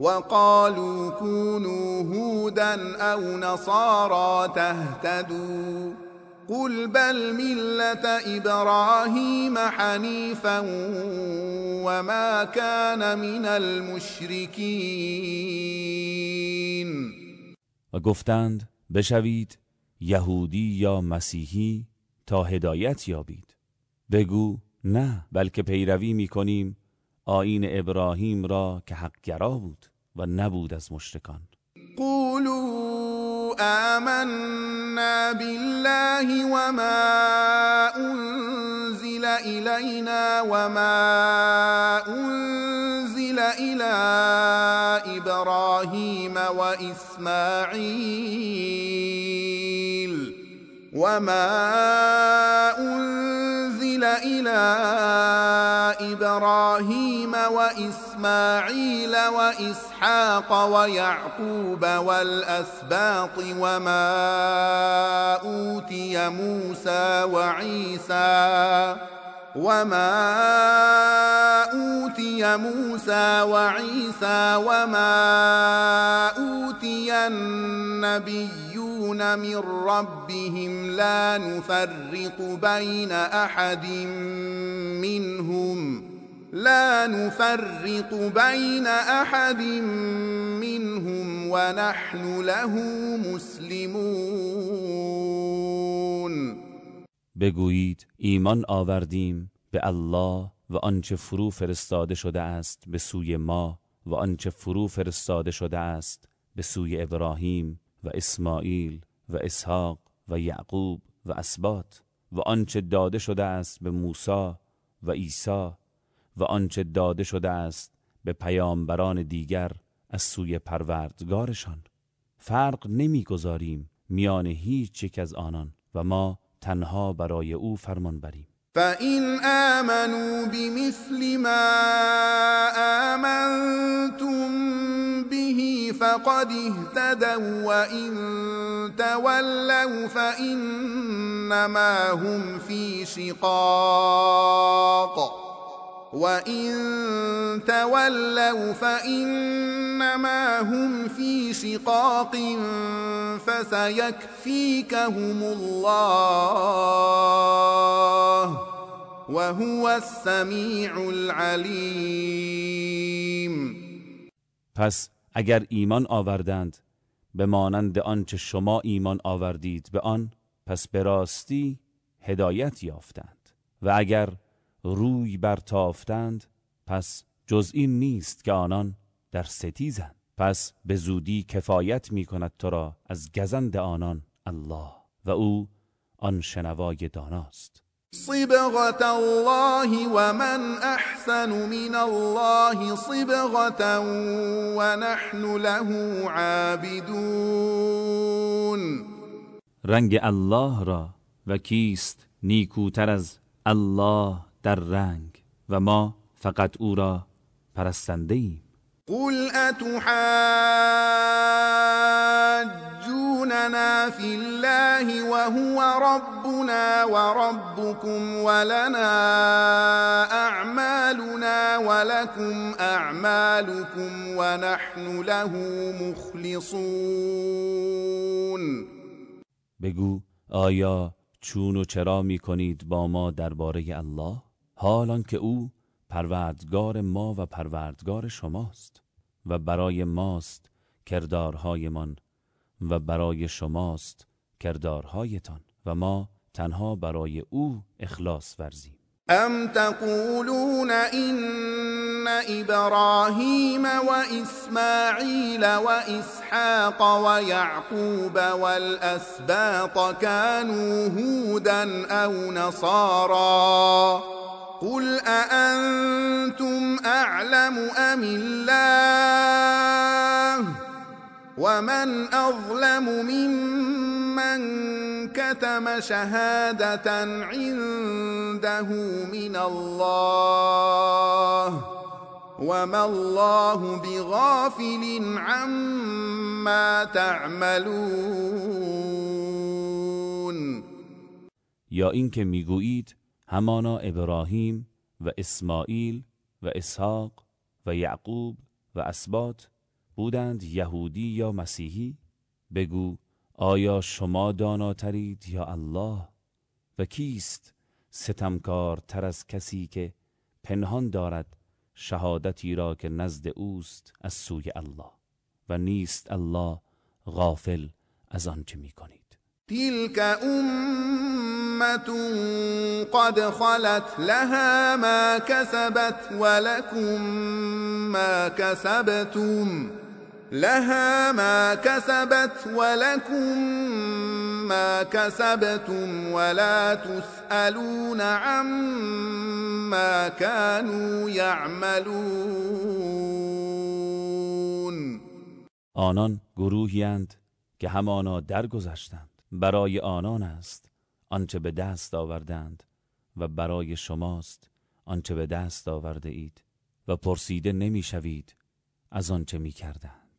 وقالوا كونوا هودا او نصارى تهتدوا قل بل ملة ابراهیم حنیفا وما كان من المشرکین و گفتند بشوید یهودی یا مسیحی تا هدایت یابید. بگو نه بلکه پیروی می‌کنیم آین ابراهیم را که حقگرا بود. و نبود از مشرکان. قولوا آمنا بالله وما أنزل إلينا وما أنزل إلى إبراهيم وإسماعيل وما أنزل إلى إبراهيم وإسماعيل وإسحاق ويعقوب والأسباط وما أوتي موسى وعيسى وما أوتي موسى وعيسى وما أوتي النبيون من ربهم لا نفرق بين أحد منهم لا نفرق بين أحد منهم ونحن له مسلمون بگویید ایمان آوردیم به الله و آنچه فرو فرستاده شده است به سوی ما و آنچه فرو فرستاده شده است به سوی ابراهیم و اسماعیل و اسحاق و یعقوب و اسبات و آنچه داده شده است به موسی و عیسی و آنچه داده شده است به پیامبران دیگر از سوی پروردگارشان. فرق نمی‌گذاریم میان هیچ یک از آنان و ما تنها برای او فرمان بریم. فإن آمنوا بمثل ما آمنتم فقد اهتدوا وإن تولوا فإنما هم في شقاق. وإن تولوا فإنما هم في شقاق فسيكفيكهم الله وهو السميع العليم. اگر ایمان آوردند به مانند آنچه شما ایمان آوردید به آن پس به راستی هدایت یافتند. و اگر روی برتافتند پس جز این نیست که آنان در ستیزند. پس به زودی کفایت می کند تو را از گزند آنان الله. و او آن شنوای داناست. صبغة الله ومن أحسن من الله صبغة ونحن له عابدون. رنگ الله را و کیست نیکوتر از الله در رنگ و ما فقط أو را پرستنده ایم؟ قل أتحاجوننا في الله وهو ربنا وربكم ولنا أعمالنا ولكم أعمالكم ونحن له مخلصون بگو آیا چون و چرا می کنید با ما درباره الله؟ حالان که او پروردگار ما و پروردگار شماست و برای ماست کردارهایمان و برای شماست کردارهایتان و ما تنها برای او اخلاص ورزیم. أم تقولون إن إبراهيم وإسماعيل وإسحاق ويعقوب والأسباط كانوا هودا أو نصارا قل أأنتم أعلم أم الله ومن أظلم ممن كتم شهادة عنده من الله وما الله بغافل عما تعملون یا اینکه میگویید همانا ابراهیم و اسماعیل و اسحاق و یعقوب و اسبات بودند یهودی یا مسیحی؟ بگو آیا شما داناترید یا الله؟ و کیست ستمکار تر از کسی که پنهان دارد شهادتی را که نزد اوست از سوی الله؟ و نیست الله غافل از آنچه می کنید تلك امت قد خلت لها ما كسبت ولكم ما كسبتم لها ما كسبت ولكم ما كسبتم ولا تسألون عما كانوا يعملون آنان گروهی که همانا درگذشتند. برای آنان است آنچه به دست آوردند و برای شماست آنچه به دست آورده اید و پرسیده نمی‌شوید از آنچه می کردند